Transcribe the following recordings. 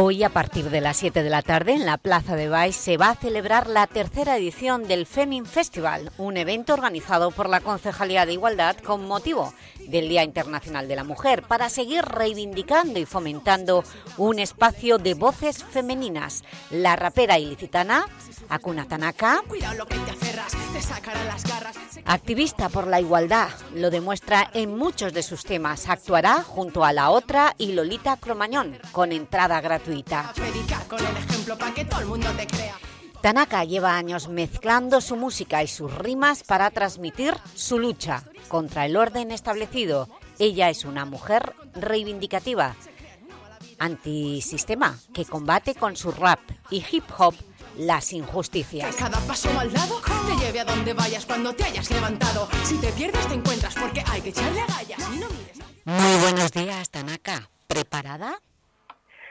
Hoy, a partir de las 7 de la tarde, en la Plaza de Baix se va a celebrar la tercera edición del Femin Festival, un evento organizado por la Concejalía de Igualdad con motivo del Día Internacional de la Mujer, para seguir reivindicando y fomentando un espacio de voces femeninas. La rapera ilicitana, Akuna Tanaka, activista por la igualdad, lo demuestra en muchos de sus temas. Actuará junto a la otra y Lolita Cromañón, con entrada gratuita. Tanaka lleva años mezclando su música y sus rimas para transmitir su lucha contra el orden establecido. Ella es una mujer reivindicativa, antisistema, que combate con su rap y hip hop las injusticias. cada paso al lado te lleve a donde vayas cuando te hayas levantado. Si te pierdes te encuentras porque hay que echarle agallas. Muy buenos días, Tanaka. ¿Preparada?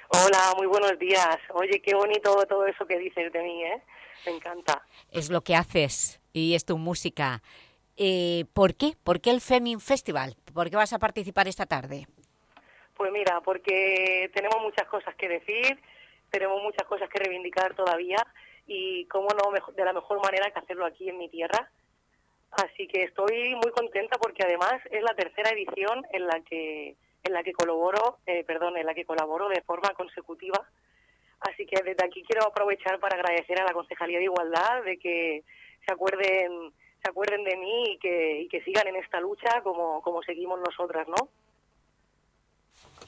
Hola, muy buenos días. Oye, qué bonito todo eso que dices de mí, ¿eh? Me encanta. Es lo que haces y es tu música. Eh, ¿Por qué? ¿Por qué el Femin Festival? ¿Por qué vas a participar esta tarde? Pues mira, porque tenemos muchas cosas que decir, tenemos muchas cosas que reivindicar todavía y cómo no de la mejor manera que hacerlo aquí en mi tierra. Así que estoy muy contenta porque además es la tercera edición en la que en la que colaboro, eh, perdón, en la que colaboro de forma consecutiva. Así que desde aquí quiero aprovechar para agradecer a la Concejalía de Igualdad de que se acuerden se acuerden de mí y que, y que sigan en esta lucha como, como seguimos nosotras, ¿no?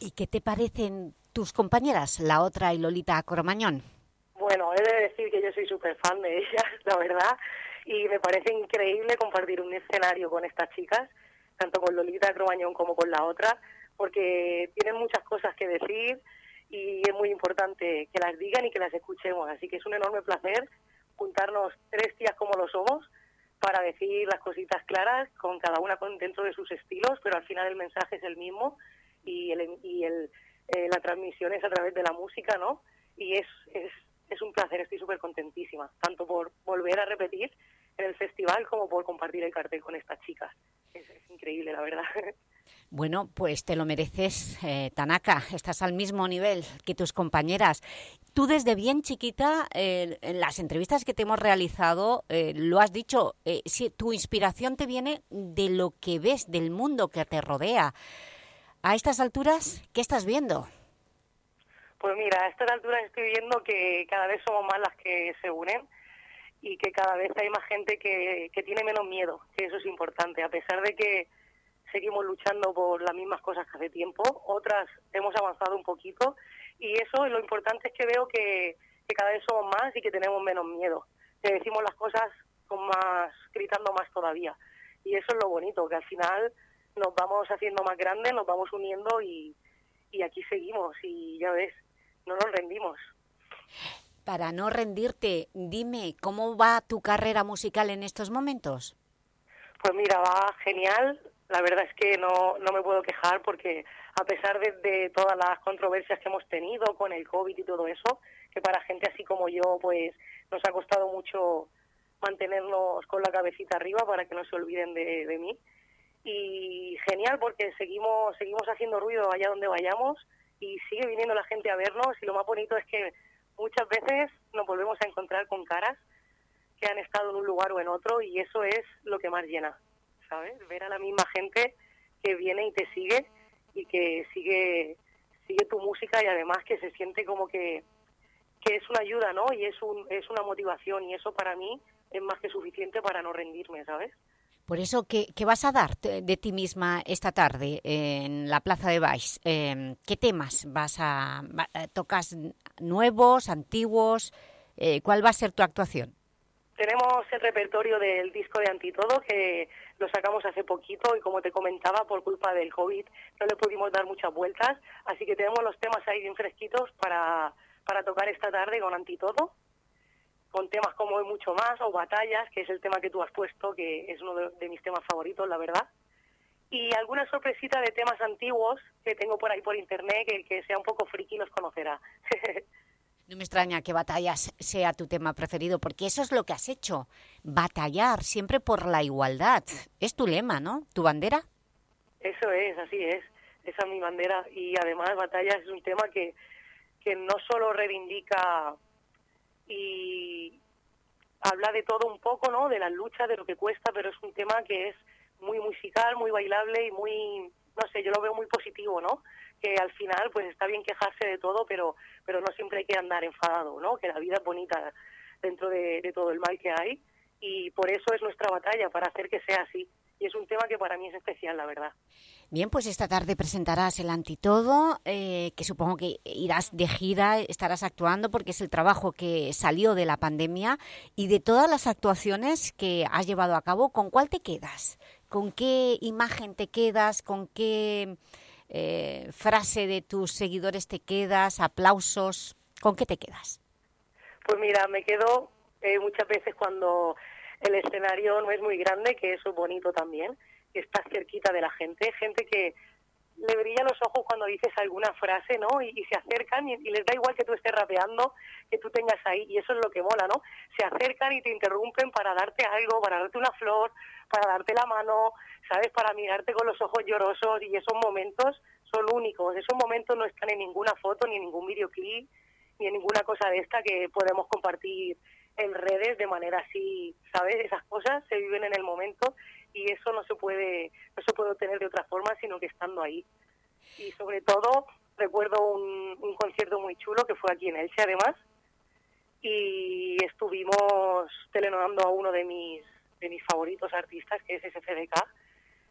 ¿Y qué te parecen tus compañeras, la otra y Lolita Cromañón? Bueno, he de decir que yo soy súper fan de ellas, la verdad, y me parece increíble compartir un escenario con estas chicas, tanto con Lolita Cromañón como con la otra, porque tienen muchas cosas que decir y es muy importante que las digan y que las escuchemos. Así que es un enorme placer juntarnos tres tías como lo somos para decir las cositas claras, con cada una dentro de sus estilos, pero al final el mensaje es el mismo y, el, y el, eh, la transmisión es a través de la música, ¿no? Y es, es, es un placer, estoy súper contentísima, tanto por volver a repetir en el festival como por compartir el cartel con estas chicas. es increíble, la verdad. Bueno, pues te lo mereces, eh, Tanaka. Estás al mismo nivel que tus compañeras. Tú desde bien chiquita, eh, en las entrevistas que te hemos realizado, lo has dicho, si tu inspiración te viene de lo que ves, del mundo que te rodea. A estas alturas, ¿qué estás viendo? Pues mira, a estas alturas estoy viendo que cada vez somos más las que se unen y que cada vez hay más gente que, que tiene menos miedo, que eso es importante, a pesar de que seguimos luchando por las mismas cosas que hace tiempo, otras hemos avanzado un poquito y eso lo importante es que veo que, cada vez somos más y que tenemos menos miedo, que decimos las cosas con más, gritando más todavía. Y eso es lo bonito, que al final nos vamos haciendo más grandes, nos vamos uniendo y, y aquí seguimos y ya ves, no nos rendimos. Para no rendirte, dime, ¿cómo va tu carrera musical en estos momentos? Pues mira, va genial la verdad es que no, no me puedo quejar porque a pesar de, todas las controversias que hemos tenido con el COVID y todo eso, que para gente así como yo, pues nos ha costado mucho mantenernos con la cabecita arriba para que no se olviden de, de mí. Y genial porque seguimos, seguimos haciendo ruido allá donde vayamos y sigue viniendo la gente a vernos y lo más bonito es que muchas veces nos volvemos a encontrar con caras que han estado en un lugar o en otro y eso es lo que más llena. ¿sabes? Ver a la misma gente que viene y te sigue y que sigue sigue tu música y además que se siente como que, que es una ayuda, ¿no? Y es, un, es una motivación y eso para mí es más que suficiente para no rendirme, ¿sabes? Por eso, ¿qué, qué vas a dar de ti misma esta tarde en la Plaza de Baix? Em, ¿Qué temas vas a... tocas nuevos, antiguos? Eh, ¿Cuál va a ser tu actuación? Tenemos el repertorio del disco de Antitodo que lo sacamos hace poquito y como te comentaba, por culpa del COVID no le pudimos dar muchas vueltas, así que tenemos los temas ahí bien fresquitos para, para tocar esta tarde con Antitodo. Con temas como Mucho Más o Batallas, que es el tema que tú has puesto, que es uno de, mis temas favoritos, la verdad. Y alguna sorpresita de temas antiguos que tengo por ahí por internet, que el que sea un poco friki los conocerá. No me extraña que Batallas sea tu tema preferido, porque eso es lo que has hecho, batallar siempre por la igualdad. Es tu lema, ¿no? ¿Tu bandera? Eso es, así es. Esa es mi bandera. Y además Batallas es un tema que, que no solo reivindica y habla de todo un poco, ¿no? De las luchas, de lo que cuesta, pero es un tema que es muy musical, muy bailable y muy, no sé, yo lo veo muy positivo, ¿no? Que al final, pues está bien quejarse de todo, pero, pero no siempre hay que andar enfadado, ¿no? Que la vida es bonita dentro de, de todo el mal que hay y por eso es nuestra batalla, para hacer que sea así. Y es un tema que para mí es especial, la verdad. Bien, pues esta tarde presentarás el Antitodo, eh, que supongo que irás de gira, estarás actuando porque es el trabajo que salió de la pandemia y de todas las actuaciones que has llevado a cabo, ¿con cuál te quedas? ¿Con qué imagen te quedas? ¿Con qué eh, frase de tus seguidores te quedas? ¿Aplausos? ¿Con qué te quedas? Pues mira, me quedo eh, muchas veces cuando el escenario no es muy grande, que eso es bonito también, que estás cerquita de la gente, gente que le brilla los ojos cuando dices alguna frase, ¿no? Y, se acercan y, les da igual que tú estés rapeando, que tú tengas ahí, y eso es lo que mola, ¿no? Se acercan y te interrumpen para darte algo, para darte una flor, para darte la mano, ¿sabes? Para mirarte con los ojos llorosos, y esos momentos son únicos, esos momentos no están en ninguna foto, ni en ningún videoclip, ni en ninguna cosa de esta que podemos compartir en redes de manera así, ¿sabes? Esas cosas se viven en el momento y eso no se puede no se puede obtener de otra forma sino que estando ahí y sobre todo recuerdo un, concierto muy chulo que fue aquí en Elche además y estuvimos telenovando a uno de mis de mis favoritos artistas que es SFDK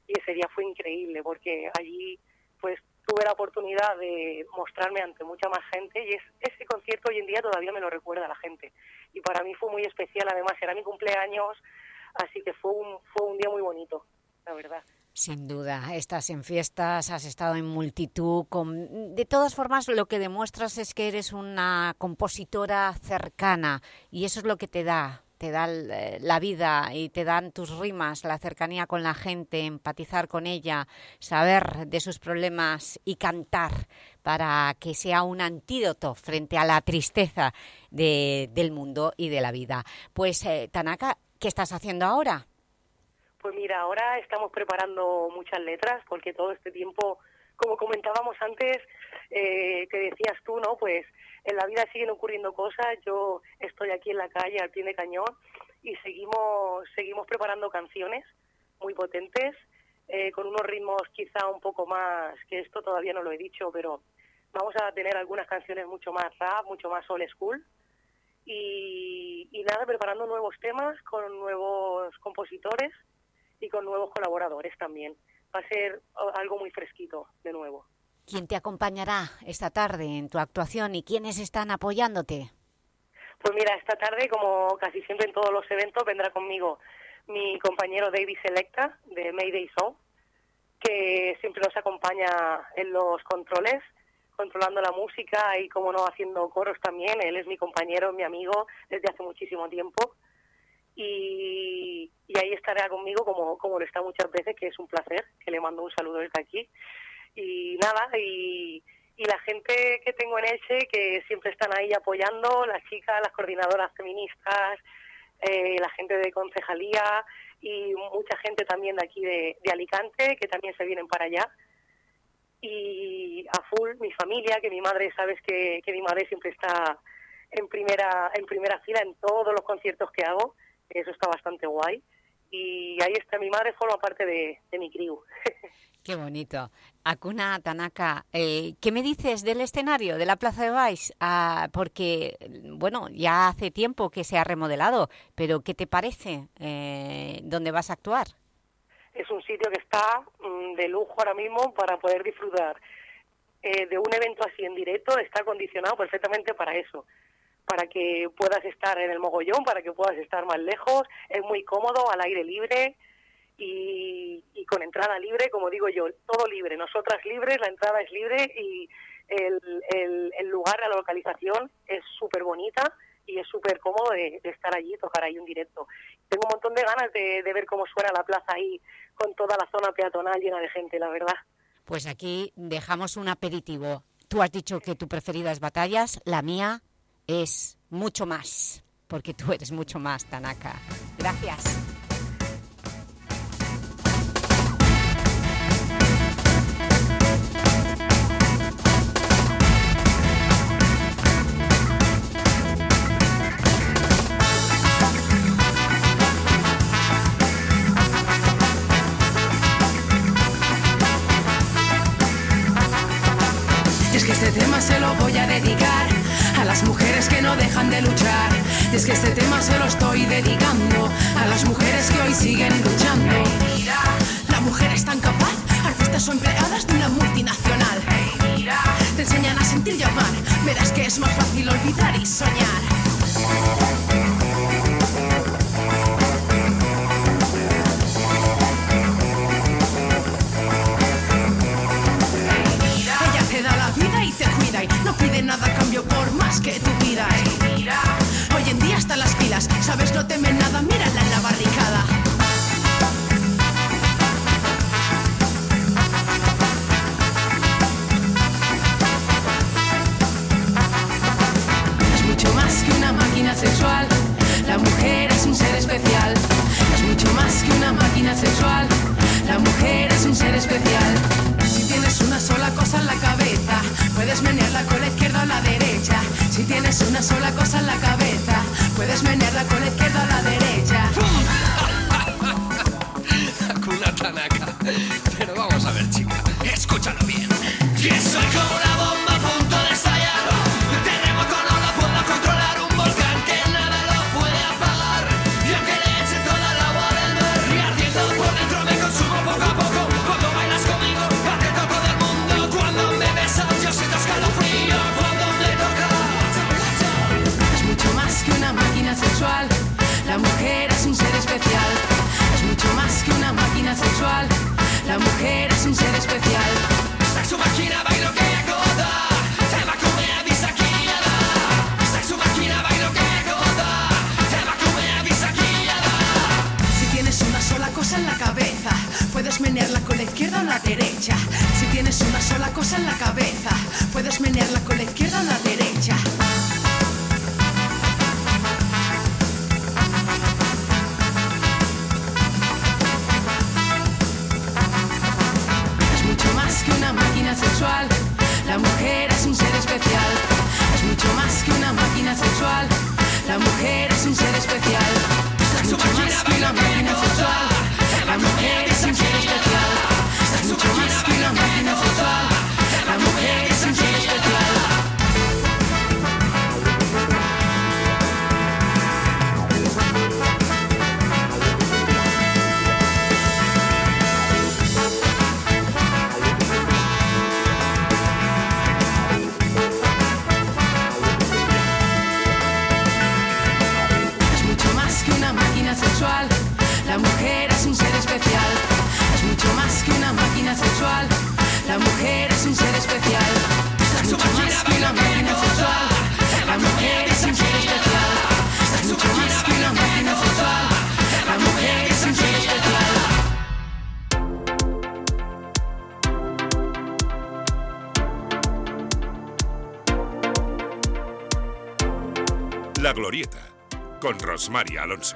y ese día fue increíble porque allí pues tuve la oportunidad de mostrarme ante mucha más gente y es, ese concierto hoy en día todavía me lo recuerda la gente y para mí fue muy especial además era mi cumpleaños Así que fue un, fue un día muy bonito, la verdad. Sin duda, estás en fiestas, has estado en multitud. Con... De todas formas, lo que demuestras es que eres una compositora cercana y eso es lo que te da, te da eh, la vida y te dan tus rimas, la cercanía con la gente, empatizar con ella, saber de sus problemas y cantar para que sea un antídoto frente a la tristeza del mundo y de la vida. Pues, eh, Tanaka, ¿Qué estás haciendo ahora? Pues mira, ahora estamos preparando muchas letras porque todo este tiempo, como comentábamos antes, eh, que decías tú, ¿no? Pues en la vida siguen ocurriendo cosas, yo estoy aquí en la calle al pie de cañón y seguimos, seguimos preparando canciones muy potentes, eh, con unos ritmos quizá un poco más, que esto todavía no lo he dicho, pero vamos a tener algunas canciones mucho más rap, mucho más old school, y, nada, preparando nuevos temas con nuevos compositores y con nuevos colaboradores también. Va a ser algo muy fresquito de nuevo. ¿Quién te acompañará esta tarde en tu actuación y quiénes están apoyándote? Pues mira, esta tarde, como casi siempre en todos los eventos, vendrá conmigo mi compañero David Selecta de Mayday Show, que siempre nos acompaña en los controles controlando la música y, como no, haciendo coros también. Él es mi compañero, mi amigo desde hace muchísimo tiempo. Y, ahí estará conmigo como, como lo está muchas veces, que es un placer, que le mando un saludo desde aquí. Y nada, y, y la gente que tengo en Elche, que siempre están ahí apoyando, las chicas, las coordinadoras feministas, eh, la gente de concejalía y mucha gente también de aquí de Alicante, que también se vienen para allá y a full mi familia, que mi madre, sabes que, que mi madre siempre está en primera, en primera fila en todos los conciertos que hago, eso está bastante guay. Y ahí está, mi madre forma parte de, de mi crew. Qué bonito. Akuna Tanaka, eh, ¿qué me dices del escenario de la Plaza de Baix? Ah, porque, bueno, ya hace tiempo que se ha remodelado, pero ¿qué te parece? Eh, ¿Dónde vas a actuar? es un sitio que está mm, de lujo ahora mismo para poder disfrutar eh, de un evento así en directo, está acondicionado perfectamente para eso, para que puedas estar en el mogollón, para que puedas estar más lejos, es muy cómodo, al aire libre y, y con entrada libre, como digo yo, todo libre, nosotras libres, la entrada es libre y el, el, el lugar, la localización es súper bonita y es súper cómodo de, estar allí, tocar ahí un directo. Tengo un montón de ganas de, de ver cómo suena la plaza ahí, con toda la zona peatonal llena de gente, la verdad. Pues aquí dejamos un aperitivo. Tú has dicho que tu preferida es Batallas, la mía es mucho más, porque tú eres mucho más, Tanaka. Gracias. Es que este tema se lo voy a dedicar a las mujeres mujeres que no dejan de luchar. Es que este tema se lo estoy dedicando a las mujeres que hoy siguen luchando. La mujer es tan capaz, artistas o empleadas de una multinacional. Te enseñan a sentir y amar, verás que es más fácil olvidar y soñar. sexual. La mujer es un ser especial. Es mucho más que una máquina sexual. La mujer es un ser especial. Si tienes una sola cosa en la cabeza, puedes menearla con la izquierda o la derecha. Si tienes una sola cosa en la cabeza, puedes menearla con la izquierda o la derecha. casual. con Rosmaria Alonso.